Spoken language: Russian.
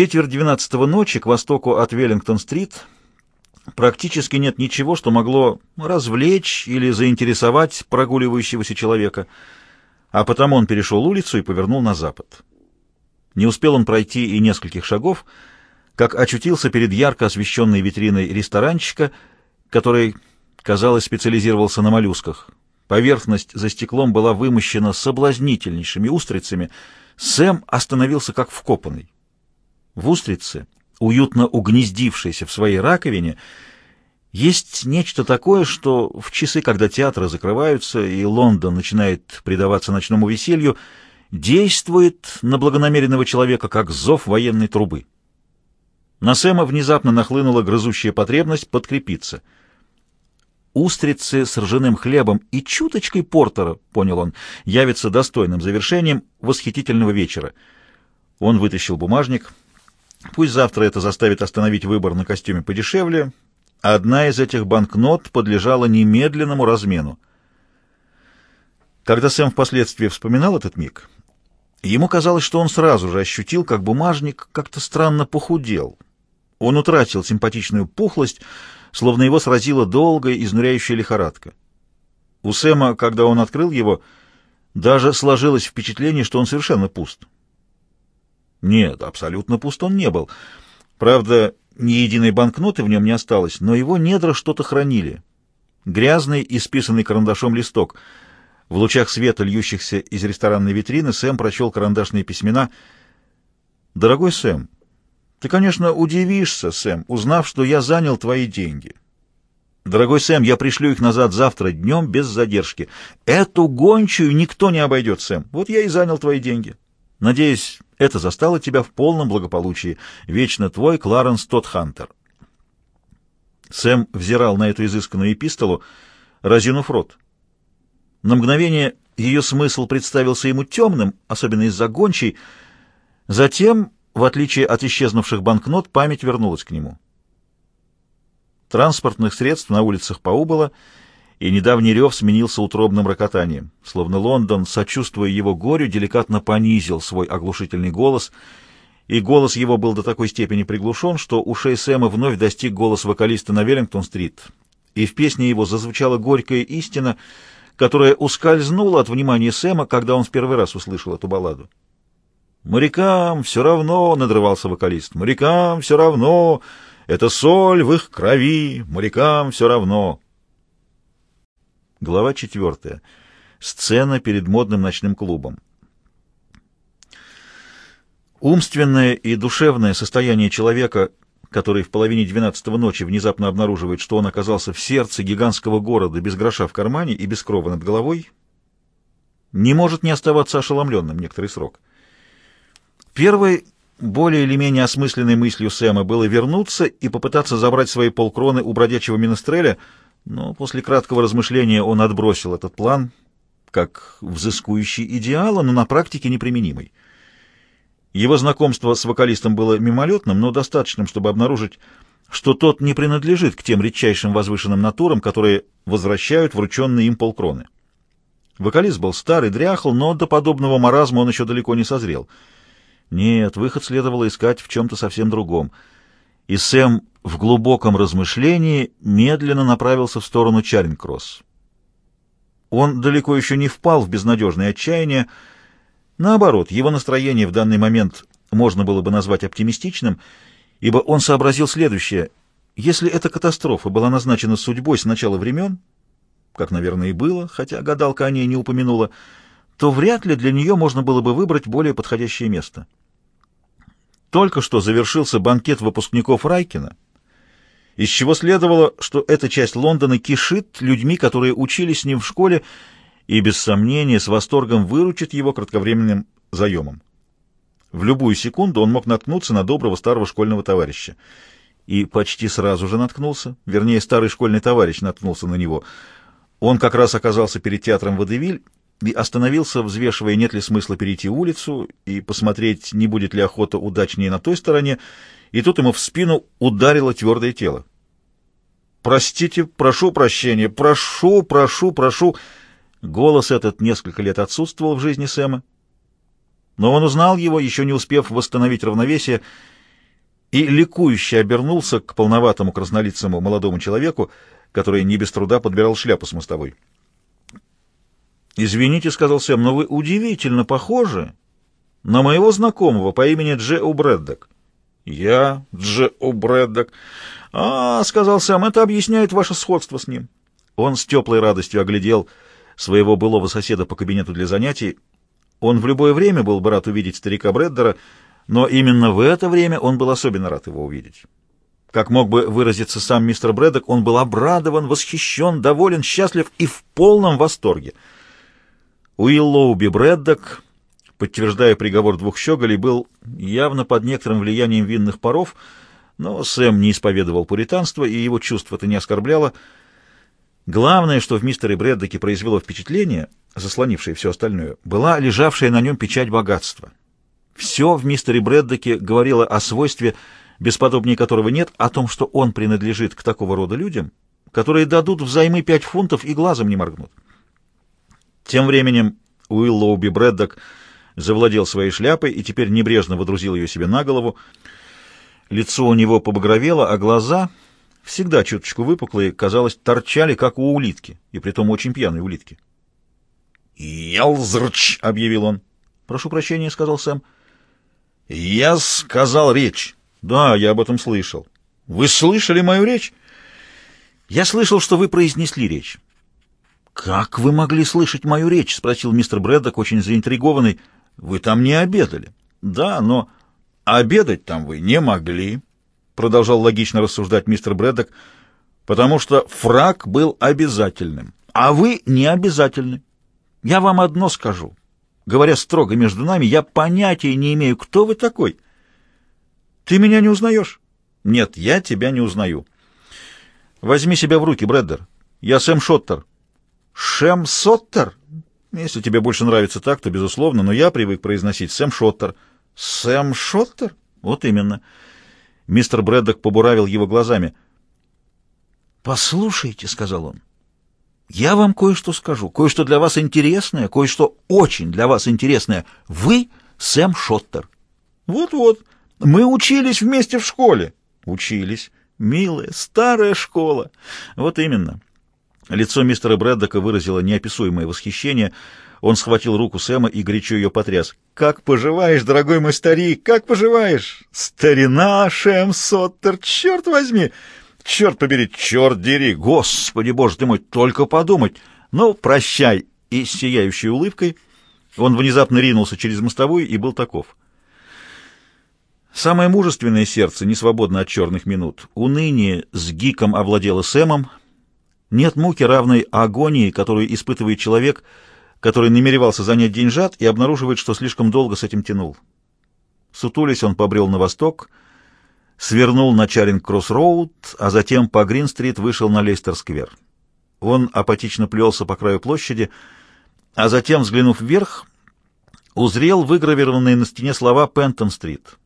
четверть двенадцатого ночи к востоку от Веллингтон-стрит практически нет ничего, что могло развлечь или заинтересовать прогуливающегося человека, а потому он перешел улицу и повернул на запад. Не успел он пройти и нескольких шагов, как очутился перед ярко освещенной витриной ресторанчика, который, казалось, специализировался на моллюсках. Поверхность за стеклом была вымощена соблазнительнейшими устрицами. Сэм остановился как вкопанный. В устрице, уютно угнездившейся в своей раковине, есть нечто такое, что в часы, когда театры закрываются и Лондон начинает предаваться ночному веселью, действует на благонамеренного человека как зов военной трубы. На Сэма внезапно нахлынула грызущая потребность подкрепиться. Устрицы с ржаным хлебом и чуточкой портера, понял он, явится достойным завершением восхитительного вечера. Он вытащил бумажник. Пусть завтра это заставит остановить выбор на костюме подешевле. Одна из этих банкнот подлежала немедленному размену. Когда Сэм впоследствии вспоминал этот миг, ему казалось, что он сразу же ощутил, как бумажник как-то странно похудел — он утратил симпатичную пухлость, словно его сразила долгая, изнуряющая лихорадка. У Сэма, когда он открыл его, даже сложилось впечатление, что он совершенно пуст. Нет, абсолютно пуст он не был. Правда, ни единой банкноты в нем не осталось, но его недра что-то хранили. Грязный, исписанный карандашом листок. В лучах света, льющихся из ресторанной витрины, Сэм прочел карандашные письмена. «Дорогой Сэм, ты, конечно, удивишься, Сэм, узнав, что я занял твои деньги. Дорогой Сэм, я пришлю их назад завтра днем без задержки. Эту гончую никто не обойдет, Сэм. Вот я и занял твои деньги. Надеюсь, это застало тебя в полном благополучии. Вечно твой Кларенс Тодхантер. Сэм взирал на эту изысканную эпистолу, разинув рот. На мгновение ее смысл представился ему темным, особенно из-за гончей. Затем в отличие от исчезнувших банкнот, память вернулась к нему. Транспортных средств на улицах поубыло, и недавний рев сменился утробным рокотанием. Словно Лондон, сочувствуя его горю, деликатно понизил свой оглушительный голос, и голос его был до такой степени приглушен, что ушей Сэма вновь достиг голос вокалиста на Веллингтон-стрит, и в песне его зазвучала горькая истина, которая ускользнула от внимания Сэма, когда он в первый раз услышал эту балладу. «Морякам все равно», — надрывался вокалист, — «морякам все равно, это соль в их крови, морякам все равно». Глава четвертая. Сцена перед модным ночным клубом. Умственное и душевное состояние человека, который в половине двенадцатого ночи внезапно обнаруживает, что он оказался в сердце гигантского города без гроша в кармане и без крова над головой, не может не оставаться ошеломленным некоторый срок. Первой, более или менее осмысленной мыслью Сэма было вернуться и попытаться забрать свои полкроны у бродячего Минестреля, но после краткого размышления он отбросил этот план как взыскующий идеала, но на практике неприменимый. Его знакомство с вокалистом было мимолетным, но достаточным, чтобы обнаружить, что тот не принадлежит к тем редчайшим возвышенным натурам, которые возвращают врученные им полкроны. Вокалист был старый, дряхл, но до подобного маразма он еще далеко не созрел — нет, выход следовало искать в чем-то совсем другом. И Сэм в глубоком размышлении медленно направился в сторону Чаринг-Кросс. Он далеко еще не впал в безнадежное отчаяние. Наоборот, его настроение в данный момент можно было бы назвать оптимистичным, ибо он сообразил следующее. Если эта катастрофа была назначена судьбой с начала времен, как, наверное, и было, хотя гадалка о ней не упомянула, то вряд ли для нее можно было бы выбрать более подходящее место. Только что завершился банкет выпускников Райкина, из чего следовало, что эта часть Лондона кишит людьми, которые учились с ним в школе и, без сомнения, с восторгом выручит его кратковременным заемом. В любую секунду он мог наткнуться на доброго старого школьного товарища. И почти сразу же наткнулся, вернее, старый школьный товарищ наткнулся на него. Он как раз оказался перед театром Водевиль и остановился, взвешивая, нет ли смысла перейти улицу и посмотреть, не будет ли охота удачнее на той стороне, и тут ему в спину ударило твердое тело. «Простите, прошу прощения, прошу, прошу, прошу!» Голос этот несколько лет отсутствовал в жизни Сэма, но он узнал его, еще не успев восстановить равновесие, и ликующе обернулся к полноватому краснолицому молодому человеку, который не без труда подбирал шляпу с мостовой. «Извините», — сказал Сэм, — «но вы удивительно похожи на моего знакомого по имени Дже Убреддок». «Я Дже Убреддок». «А, — сказал Сэм, — это объясняет ваше сходство с ним». Он с теплой радостью оглядел своего былого соседа по кабинету для занятий. Он в любое время был бы рад увидеть старика Бреддера, но именно в это время он был особенно рад его увидеть. Как мог бы выразиться сам мистер Брэддок, он был обрадован, восхищен, доволен, счастлив и в полном восторге. Уиллоуби Брэддок, подтверждая приговор двух щеголей, был явно под некоторым влиянием винных паров, но Сэм не исповедовал пуританство, и его чувство это не оскорбляло. Главное, что в мистере Брэддоке произвело впечатление, заслонившее все остальное, была лежавшая на нем печать богатства. Все в мистере Брэддоке говорило о свойстве, бесподобнее которого нет, о том, что он принадлежит к такого рода людям, которые дадут взаймы пять фунтов и глазом не моргнут. Тем временем Уиллоуби Брэддок завладел своей шляпой и теперь небрежно водрузил ее себе на голову. Лицо у него побагровело, а глаза, всегда чуточку выпуклые, казалось, торчали, как у улитки, и притом очень пьяной улитки. «Ялзрч!» — объявил он. «Прошу прощения», — сказал Сэм. «Я сказал речь». «Да, я об этом слышал». «Вы слышали мою речь?» «Я слышал, что вы произнесли речь». «Как вы могли слышать мою речь?» — спросил мистер Брэддок, очень заинтригованный. «Вы там не обедали». «Да, но обедать там вы не могли», — продолжал логично рассуждать мистер Брэддок, «потому что фраг был обязательным, а вы не обязательны. Я вам одно скажу. Говоря строго между нами, я понятия не имею, кто вы такой. Ты меня не узнаешь?» «Нет, я тебя не узнаю». «Возьми себя в руки, Брэддер. Я Сэм Шоттер». Шем Соттер? Если тебе больше нравится так, то безусловно, но я привык произносить Сэм Шоттер. Сэм Шоттер? Вот именно. Мистер Брэддок побуравил его глазами. «Послушайте», — сказал он, — «я вам кое-что скажу, кое-что для вас интересное, кое-что очень для вас интересное. Вы Сэм Шоттер». «Вот-вот, мы учились вместе в школе». «Учились. Милая, старая школа». «Вот именно». Лицо мистера Брэддока выразило неописуемое восхищение. Он схватил руку Сэма и горячо ее потряс. «Как поживаешь, дорогой мой старик, как поживаешь? Старина, Шем Соттер, черт возьми! Черт побери, черт дери! Господи боже ты мой, только подумать! Ну, прощай!» И с сияющей улыбкой он внезапно ринулся через мостовую и был таков. Самое мужественное сердце не свободно от черных минут. Уныние с гиком овладело Сэмом, нет муки, равной агонии, которую испытывает человек, который намеревался занять деньжат и обнаруживает, что слишком долго с этим тянул. Сутулись он побрел на восток, свернул на Чаринг-Кросс-Роуд, а затем по Грин-стрит вышел на Лейстер-сквер. Он апатично плелся по краю площади, а затем, взглянув вверх, узрел выгравированные на стене слова «Пентон-стрит».